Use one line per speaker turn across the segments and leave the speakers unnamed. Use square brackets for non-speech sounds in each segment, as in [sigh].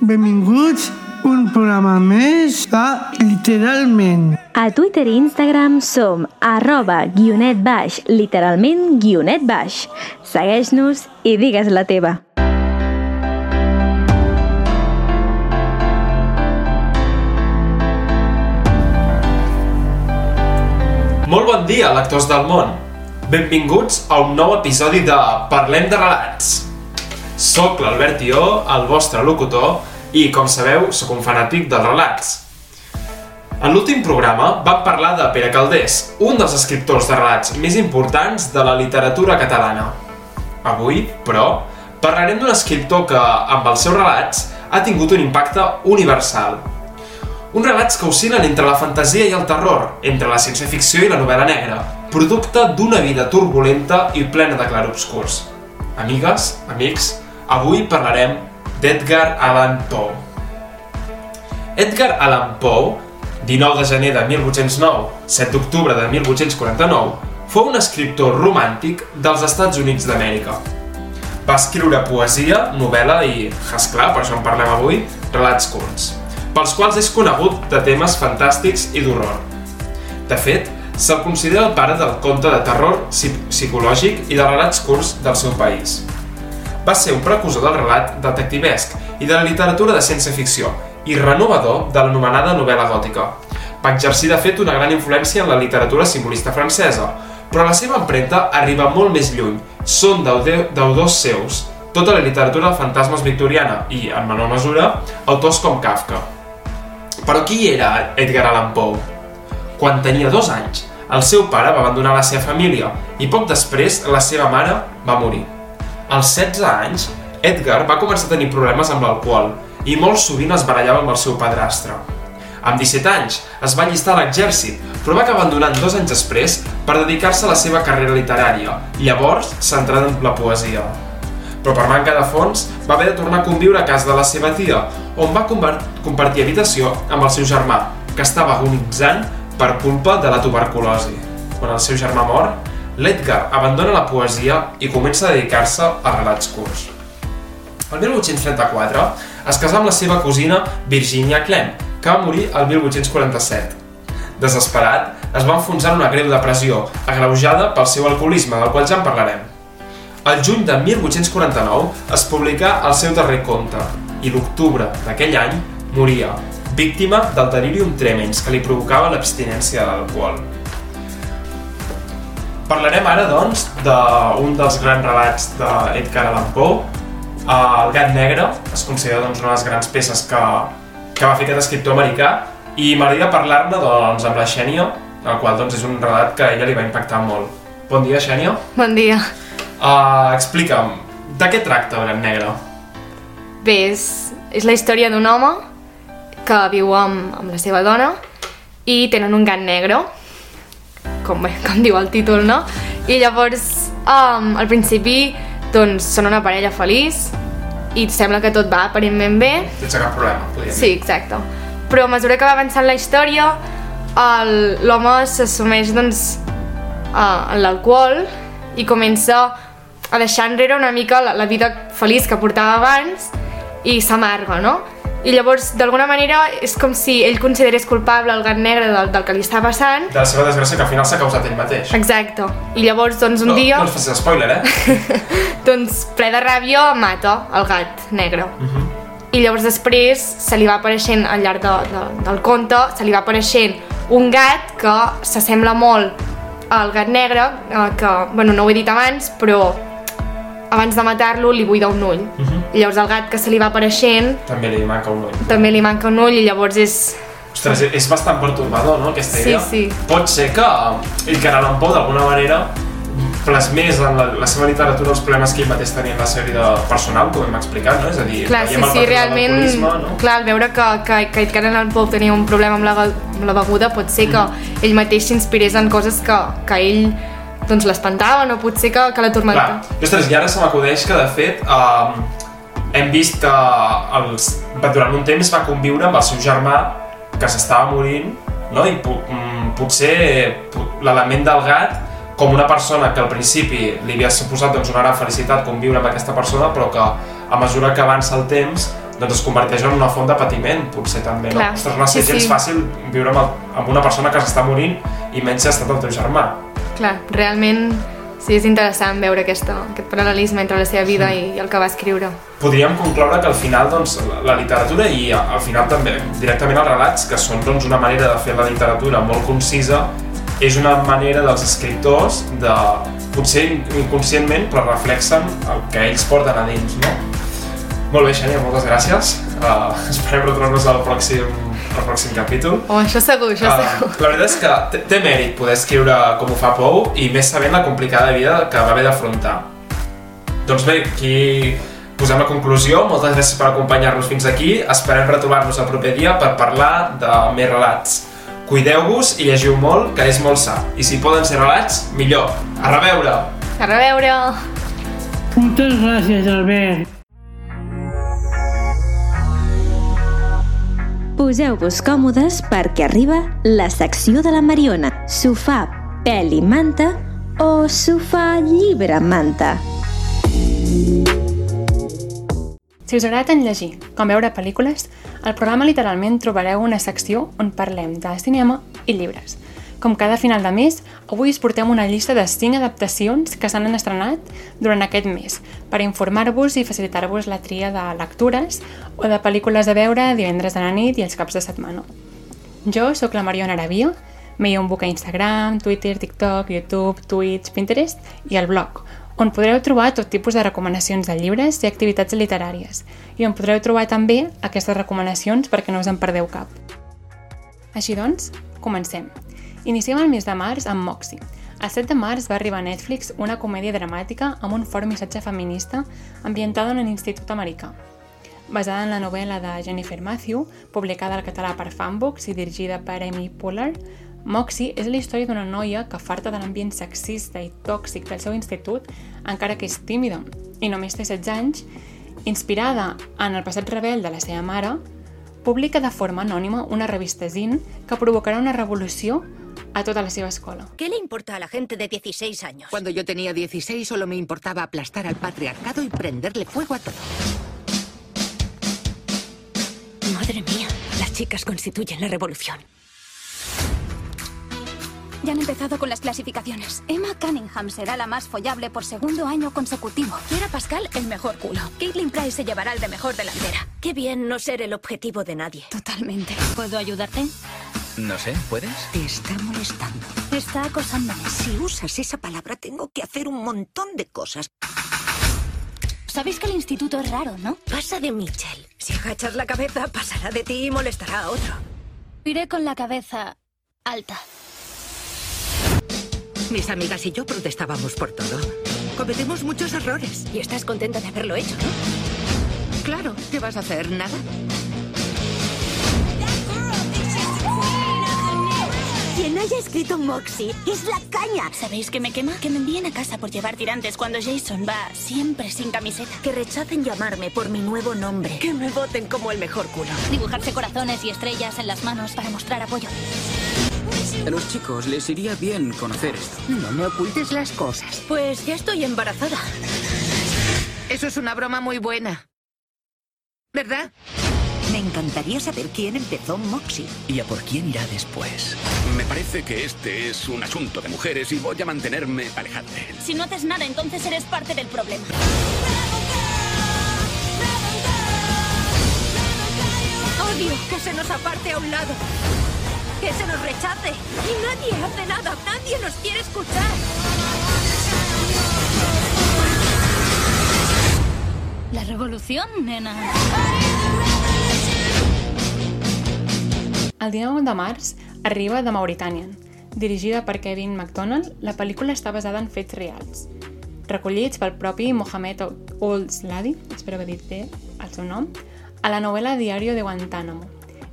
Benvinguts un programa més de Literalment.
A Twitter i Instagram som arroba guionet baix, literalment guionet baix. Segueix-nos i digues la teva.
Molt bon dia, lectors del món! Benvinguts a un nou episodi de Parlem de relats. Soc l'Albert Ió, el vostre locutor, i, com sabeu, sóc un fanàtic dels relats. En l'últim programa vam parlar de Pere Caldés, un dels escriptors de relats més importants de la literatura catalana. Avui, però, parlarem d'un escriptor que, amb els seus relats, ha tingut un impacte universal. Uns relats que oscil·len entre la fantasia i el terror, entre la ciència-ficció i la novel·la negra, producte d'una vida turbulenta i plena de clarobscurs. Amigues, amics, avui parlarem d'Edgar Allan Poe. Edgar Allan Poe, 19 de gener de 1809, 7 d'octubre de 1849, fou un escriptor romàntic dels Estats Units d'Amèrica. Va escriure poesia, novel·la i, esclar, per això en parlem avui, relats curts, pels quals és conegut de temes fantàstics i d'horror. De fet, se'l considera el pare del conte de terror psicològic i de relats curts del seu país. Va ser un precursor del relat detectivesc i de la literatura de ciència-ficció i renovador de l'anomenada novel·la gòtica. Va exercir de fet una gran influència en la literatura simbolista francesa, però la seva empremta arriba molt més lluny. Són deudors seus tota la literatura de fantasmes victoriana i, en menor mesura, autors com Kafka. Però qui era Edgar Allan Poe? Quan tenia dos anys, el seu pare va abandonar la seva família i poc després la seva mare va morir. Als 16 anys, Edgar va començar a tenir problemes amb l'alcohol i molt sovint es barallava amb el seu padrastre. Amb 17 anys es va allistar a l'exèrcit, però va acabar abandonant dos anys després per dedicar-se a la seva carrera literària, llavors centrada en la poesia però per manca de fons va haver de tornar a conviure a casa de la seva tia, on va compartir habitació amb el seu germà, que estava agonitzant per culpa de la tuberculosi. Quan el seu germà mor, l'Edgar abandona la poesia i comença a dedicar-se a relats curts. El 1834 es casà amb la seva cosina Virginia Clem, que va morir el 1847. Desesperat, es va enfonsar en una greu depressió, agreujada pel seu alcoholisme, del qual ja en parlarem. El juny de 1849 es publicà el seu darrer conte i l'octubre d'aquell any moria, víctima del delirium tremens que li provocava l'abstinència de l'alcohol. Parlarem ara, doncs, d'un dels grans relats d'Edgar Allan Poe. El gat negre es considera doncs, una de les grans peces que, que va fer aquest escriptor americà i m'agradaria parlar-ne doncs, amb la Xènia, el qual doncs, és un relat que a ella li va impactar molt. Bon dia, Xènia.
Bon dia.
Uh, explica'm, de què tracta el gat negre?
Bé, és, és la història d'un home que viu amb, amb la seva dona i tenen un gat negre, com, com diu el títol, no? I llavors, um, al principi, doncs, són una parella feliç i sembla que tot va aparentment bé.
Sense cap problema, podríem.
Sí, exacte. Però a mesura que va avançant la història, l'home s'assumeix doncs, uh, en l'alcohol i comença a deixar enrere una mica la, la vida feliç que portava abans i s'amarga, no? I llavors, d'alguna manera, és com si ell considerés culpable el gat negre del, del que li està passant.
De la seva desgràcia que al final s'ha causat ell mateix.
Exacte. I llavors, doncs, un
no,
dia...
No ens facis spoiler, eh? [laughs]
doncs, ple de ràbia, mata el gat negre.
Uh -huh.
I llavors després se li va apareixent al llarg de, de, del conte, se li va apareixent un gat que s'assembla molt al gat negre, eh, que, bueno, no ho he dit abans, però abans de matar-lo li buida un ull. Uh -huh. I llavors el gat que se li va apareixent...
També li manca un ull.
També li manca un ull i llavors és...
Ostres, és bastant pertorbador, no, aquesta
sí,
idea?
Sí,
Pot ser que ell, que Allan Poe, d'alguna manera, plasmés en la, la seva literatura els problemes que ell mateix tenia en la seva vida personal, com hem explicat, no? És a dir,
clar, sí,
el
sí, realment,
no?
clar, al veure que, que, que Edgar Allan Poe tenia un problema amb la, amb la beguda, pot ser que
Mm-hmm.
ell mateix s'inspirés en coses que, que ell doncs l'espantaven o potser que, que la
Clar,
tormenta.
i ostres, i ara se m'acudeix que, de fet, eh, hem vist que els, durant un temps va conviure amb el seu germà que s'estava morint no? I po mm, potser po- l'element del gat com una persona que al principi li havia suposat doncs, una gran felicitat conviure amb aquesta persona, però que a mesura que avança el temps doncs es converteix en una font de patiment, potser també, no?
Clar,
Ostres, no ser
sí,
gens
sí.
fàcil viure amb, el, amb una persona que s'està morint i menys si ha estat el teu germà.
Clar, realment sí, és interessant veure aquesta, aquest paral·lelisme entre la seva vida i, i el que va escriure.
Podríem concloure que al final doncs, la, literatura i al final també directament els relats, que són doncs, una manera de fer la literatura molt concisa, és una manera dels escriptors de, potser in- inconscientment, però reflexen el que ells porten a dins, no? Molt bé, Xènia, moltes gràcies. Uh, [laughs] esperem retrobar-nos al pròxim, al pròxim capítol.
Oh, això segur, això
Uh,
segur.
la veritat és que té, té mèrit poder escriure com ho fa Pou i més sabent la complicada vida que va haver d'afrontar. Doncs bé, aquí posem la conclusió. Moltes gràcies per acompanyar-nos fins aquí. Esperem retrobar-nos el proper dia per parlar de més relats. Cuideu-vos i llegiu molt, que és molt sa. I si poden ser relats, millor. A reveure!
A reveure!
Moltes gràcies, Albert.
Poseu-vos còmodes perquè arriba la secció de la Mariona. Sofà, pèl i manta o sofà, llibre, manta.
Si us agrada tant llegir com veure pel·lícules, al programa literalment trobareu una secció on parlem de cinema i llibres. Com cada final de mes, avui us portem una llista de 5 adaptacions que s'han estrenat durant aquest mes per informar-vos i facilitar-vos la tria de lectures o de pel·lícules a veure divendres a la nit i els caps de setmana. Jo sóc la Mariona Arabia, veieu un book a Instagram, Twitter, TikTok, YouTube, Twitch, Pinterest i el blog, on podreu trobar tot tipus de recomanacions de llibres i activitats literàries, i on podreu trobar també aquestes recomanacions perquè no us en perdeu cap. Així doncs, comencem. Iniciem el mes de març amb Moxie. El 7 de març va arribar a Netflix una comèdia dramàtica amb un fort missatge feminista ambientada en un institut americà. Basada en la novel·la de Jennifer Matthew, publicada al català per Fanbooks i dirigida per Amy Poehler, Moxie és la història d'una noia que farta de l'ambient sexista i tòxic del seu institut, encara que és tímida i només té 16 anys, inspirada en el passat rebel de la seva mare, publica de forma anònima una revista zin que provocarà una revolució a tota la seva escola.
¿Qué le importa a la gente de 16 años?
Cuando yo tenía 16 solo me importaba aplastar al patriarcado y prenderle fuego a todo.
Madre mía, las chicas constituyen la revolución.
Ya han empezado con las clasificaciones. Emma Cunningham será la más follable por segundo año consecutivo. Kiera Pascal, el mejor culo. Caitlin Price se llevará el de mejor delantera.
Qué bien no ser el objetivo de nadie.
Totalmente. ¿Puedo ayudarte?
No sé, ¿puedes?
Te está molestando.
Está acosándome.
Si usas esa palabra tengo que hacer un montón de cosas.
Sabéis que el instituto es raro, ¿no?
Pasa de Mitchell. Si agachas la cabeza, pasará de ti y molestará a otro.
Iré con la cabeza alta.
Mis amigas y yo protestábamos por todo. Cometemos muchos errores.
Y estás contenta de haberlo hecho, ¿no?
Claro, ¿qué vas a hacer? ¿Nada?
Quien haya escrito Moxie es la caña.
¿Sabéis qué me quema? Que me envíen a casa por llevar tirantes cuando Jason va siempre sin camiseta.
Que rechacen llamarme por mi nuevo nombre. Que me voten como el mejor culo.
Dibujarse corazones y estrellas en las manos para mostrar apoyo.
A los chicos les iría bien conocer esto.
No me ocultes las cosas.
Pues ya estoy embarazada.
Eso es una broma muy buena. ¿Verdad?
Me encantaría saber quién empezó Moxie.
¿Y a por quién irá después?
Me parece que este es un asunto de mujeres y voy a mantenerme alejado de él.
Si no haces nada, entonces eres parte del problema.
Odio que se nos aparte a un lado. Que se nos rechace. Y nadie hace nada. Nadie nos quiere escuchar.
La revolución, nena.
El 19 de març arriba The Mauritanian. Dirigida per Kevin MacDonald, la pel·lícula està basada en fets reals, recollits pel propi Mohamed Ould Sladi, espero haver dit bé el seu nom, a la novel·la Diario de Guantánamo.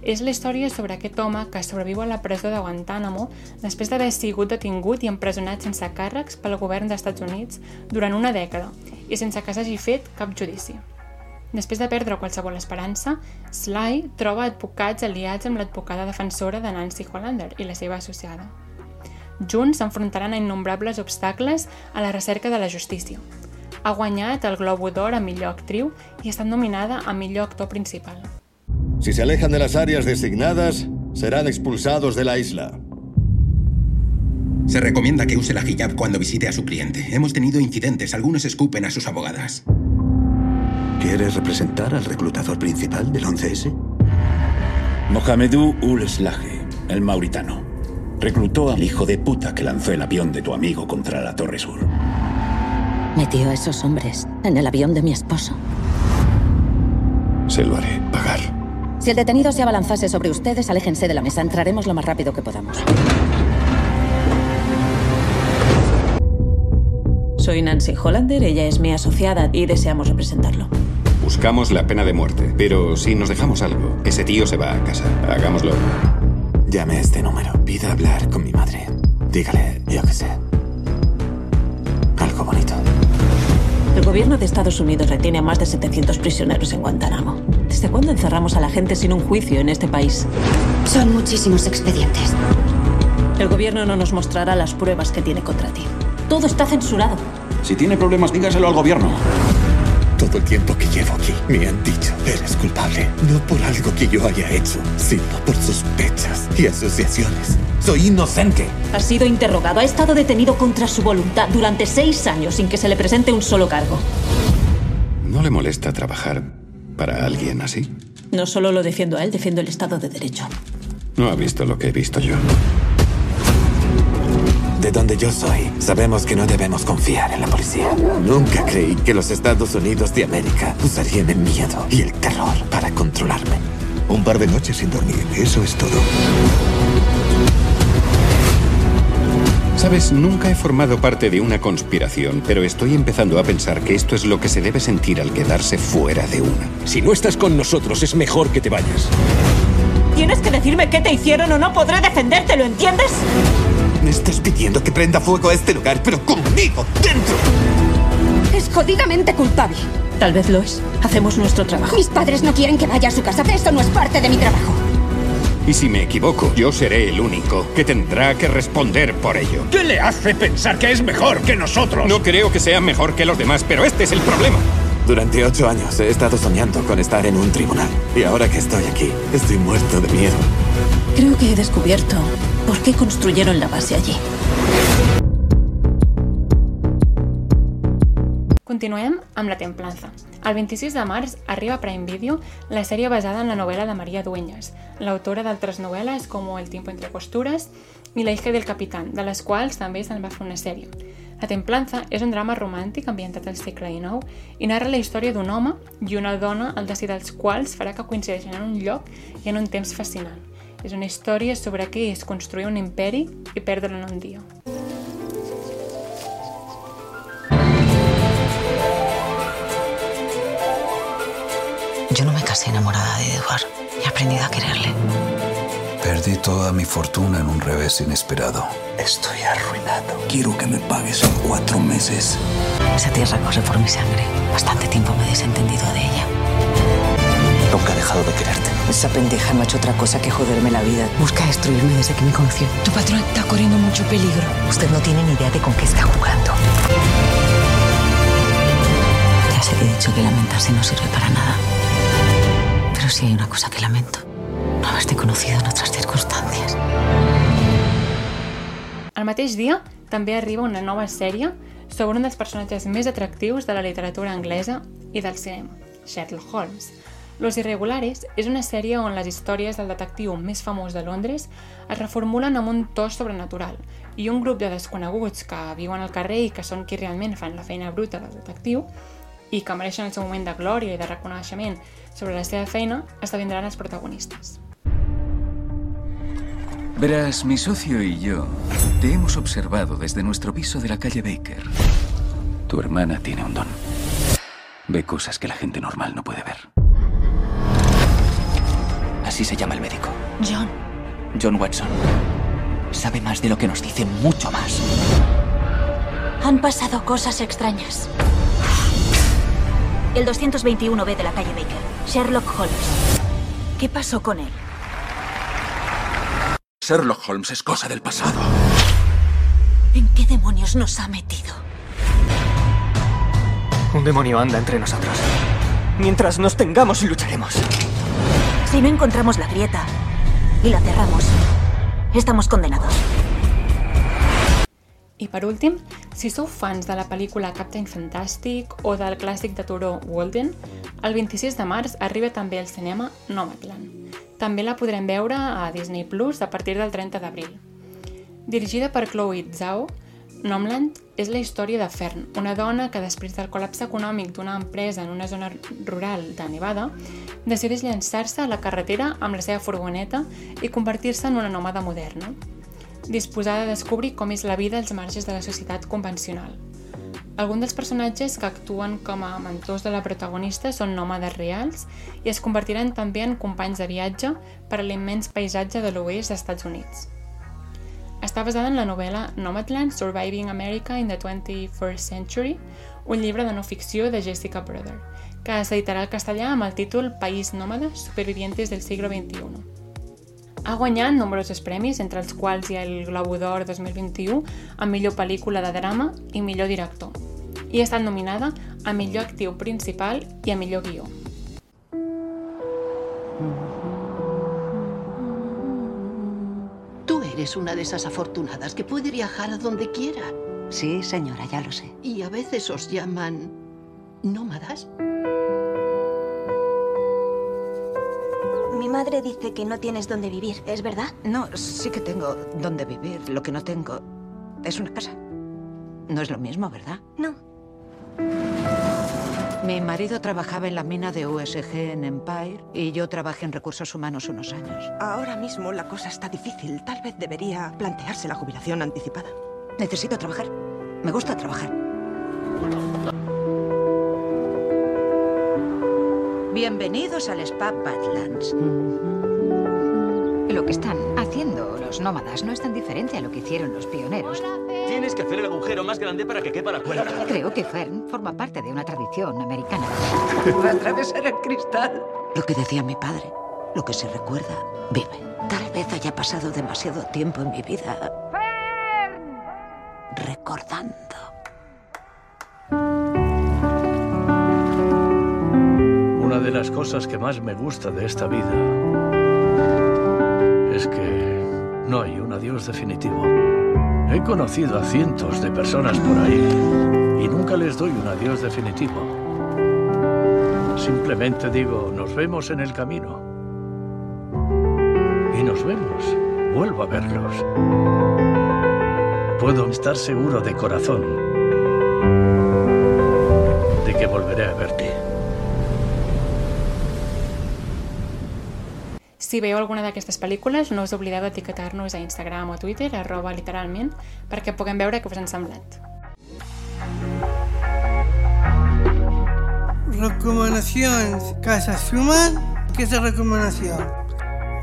És la història sobre aquest home que sobreviu a la presó de Guantánamo després d'haver sigut detingut i empresonat sense càrrecs pel govern dels Estats Units durant una dècada i sense que s'hagi fet cap judici. Després de perdre qualsevol esperança, Sly troba advocats aliats amb l'advocada defensora de Nancy Hollander i la seva associada. Junts s'enfrontaran a innombrables obstacles a la recerca de la justícia. Ha guanyat el Globo d'Or a millor actriu i ha estat nominada a millor actor principal.
Si se alejan de las áreas designadas, serán expulsados de la isla.
Se recomienda que use la hijab cuando visite a su cliente. Hemos tenido incidentes, algunos escupen a sus abogadas.
¿Quieres representar al reclutador principal del 11S?
Mohamedou Ul Slahi, el mauritano. Reclutó al hijo de puta que lanzó el avión de tu amigo contra la Torre Sur.
Metió a esos hombres en el avión de mi esposo.
Se lo haré pagar.
Si el detenido se abalanzase sobre ustedes, aléjense de la mesa. Entraremos lo más rápido que podamos.
Soy Nancy Hollander, ella es mi asociada y deseamos representarlo.
Buscamos la pena de muerte, pero si nos dejamos algo, ese tío se va a casa. Hagámoslo.
Llame a este número. Pida hablar con mi madre. Dígale, yo qué sé. Algo bonito.
El gobierno de Estados Unidos retiene a más de 700 prisioneros en Guantánamo. ¿Desde cuándo encerramos a la gente sin un juicio en este país?
Son muchísimos expedientes.
El gobierno no nos mostrará las pruebas que tiene contra ti. Todo está censurado.
Si tiene problemas, dígaselo al gobierno.
Todo el tiempo que llevo aquí me han dicho, eres culpable, no por algo que yo haya hecho, sino por sospechas y asociaciones. Soy inocente.
Ha sido interrogado, ha estado detenido contra su voluntad durante seis años sin que se le presente un solo cargo.
¿No le molesta trabajar para alguien así?
No solo lo defiendo a él, defiendo el Estado de Derecho.
No ha visto lo que he visto yo.
De donde yo soy, sabemos que no debemos confiar en la policía. Nunca creí que los Estados Unidos de América usarían el miedo y el terror para controlarme.
Un par de noches sin dormir, eso es todo.
Sabes, nunca he formado parte de una conspiración, pero estoy empezando a pensar que esto es lo que se debe sentir al quedarse fuera de una.
Si no estás con nosotros, es mejor que te vayas.
Tienes que decirme qué te hicieron o no podré defenderte, ¿lo entiendes?
Me estás pidiendo que prenda fuego a este lugar, pero conmigo, dentro.
Es jodidamente culpable.
Tal vez lo es. Hacemos nuestro trabajo.
Mis padres no quieren que vaya a su casa. Esto no es parte de mi trabajo.
Y si me equivoco, yo seré el único que tendrá que responder por ello.
¿Qué le hace pensar que es mejor que nosotros?
No creo que sea mejor que los demás, pero este es el problema.
Durante ocho años he estado soñando con estar en un tribunal. Y ahora que estoy aquí, estoy muerto de miedo.
Creo que he descubierto por qué construyeron la base allí.
Continuem amb La Templanza. El 26 de març arriba a Prime Video la sèrie basada en la novel·la de Maria Dueñas, l'autora d'altres novel·les com El tiempo entre costuras i La hija del capitán, de les quals també se'n va fer una sèrie. La Templanza és un drama romàntic ambientat al segle XIX i narra la història d'un home i una dona el destí dels quals farà que coincideixin en un lloc i en un temps fascinant. És una història sobre què és construir un imperi i perdre'l en un dia.
Yo no me casé enamorada de Edward. He aprendido a quererle.
Perdí toda mi fortuna en un revés inesperado.
Estoy arruinado.
Quiero que me pagues en cuatro meses.
Esa tierra corre por mi sangre. Bastante tiempo me he desentendido de ella.
Nunca he dejado de quererte.
Esa pendeja no ha hecho otra cosa que joderme la vida. Busca destruirme desde que me conoció. Tu patrón está corriendo mucho peligro. Usted no tiene ni idea de con qué está jugando. Ya sé que he dicho que lamentarse no sirve para nada. Pero sí hay una cosa que lamento. No haberte conocido en otras circunstancias.
El mateix dia també arriba una nova sèrie sobre un dels personatges més atractius de la literatura anglesa i del cinema, Sherlock Holmes. Los Irregulares és una sèrie on les històries del detectiu més famós de Londres es reformulen amb un to sobrenatural i un grup de desconeguts que viuen al carrer i que són qui realment fan la feina bruta del detectiu i que mereixen el seu moment de glòria i de reconeixement sobre la seva feina, esdevindran els protagonistes.
Verás, mi socio y yo te hemos observado desde nuestro piso de la calle Baker. Tu hermana tiene un don. Ve cosas que la gente normal no puede ver.
Así se llama el médico.
John.
John Watson. Sabe más de lo que nos dice, mucho más.
Han pasado cosas extrañas. El 221B de la calle Baker. Sherlock Holmes. ¿Qué pasó con él?
Sherlock Holmes es cosa del pasado.
¿En qué demonios nos ha metido?
Un demonio anda entre nosotros. Mientras nos tengamos, lucharemos.
Si no encontramos la grieta y la cerramos, estamos condenados.
I per últim, si sou fans de la pel·lícula Captain Fantastic o del clàssic de Toro Walden, el 26 de març arriba també al cinema Nomadland. També la podrem veure a Disney Plus a partir del 30 d'abril. Dirigida per Chloe Zhao, Nomland és la història de Fern, una dona que després del col·lapse econòmic d'una empresa en una zona rural de Nevada, decideix llançar-se a la carretera amb la seva furgoneta i convertir-se en una nòmada moderna, disposada a descobrir com és la vida als marges de la societat convencional. Alguns dels personatges que actuen com a mentors de la protagonista són nòmades reals i es convertiran també en companys de viatge per a l'immens paisatge de l'oest dels Estats Units. Està basada en la novel·la Nomadland Surviving America in the 21st Century, un llibre de no ficció de Jessica Brother, que s'editarà al castellà amb el títol País nòmada, supervivientes del siglo XXI. Ha guanyat nombrosos premis, entre els quals hi ha el Globo d'Or 2021 a millor pel·lícula de drama i millor director, i ha estat nominada a millor actiu principal i a millor guió.
Eres una de esas afortunadas que puede viajar a donde quiera.
Sí, señora, ya lo sé.
Y a veces os llaman nómadas.
Mi madre dice que no tienes dónde vivir, ¿es verdad?
No, sí que tengo dónde vivir. Lo que no tengo es una casa. No es lo mismo, ¿verdad?
No.
Mi marido trabajaba en la mina de USG en Empire y yo trabajé en recursos humanos unos años.
Ahora mismo la cosa está difícil. Tal vez debería plantearse la jubilación anticipada.
Necesito trabajar. Me gusta trabajar. Bienvenidos al Spa Badlands.
Lo que están haciendo los nómadas no es tan diferente a lo que hicieron los pioneros.
Tienes que hacer el agujero más grande para que quepa la cuerda.
Creo que Fern forma parte de una tradición americana.
Va [laughs] a atravesar el cristal. Lo que decía mi padre, lo que se recuerda, vive. Tal vez haya pasado demasiado tiempo en mi vida recordando.
Una de las cosas que más me gusta de esta vida es que no hay un adiós definitivo. He conocido a cientos de personas por ahí y nunca les doy un adiós definitivo. Simplemente digo, nos vemos en el camino. Y nos vemos. Vuelvo a verlos. Puedo estar seguro de corazón de que volveré a verte.
Si veieu alguna d'aquestes pel·lícules, no us oblideu d'etiquetar-nos a Instagram o Twitter, arroba literalment, perquè puguem veure què us han semblat.
Recomanacions que se sumen. Aquesta recomanació.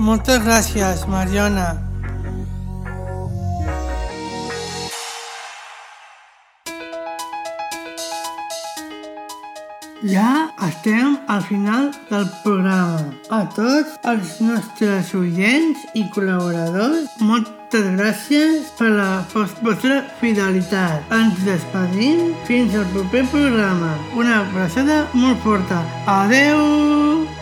Moltes gràcies, Mariona. Ja estem al final del programa. A tots els nostres oients i col·laboradors, moltes gràcies per la vostra fidelitat. Ens despedim fins al proper programa. Una abraçada molt forta. Adeu!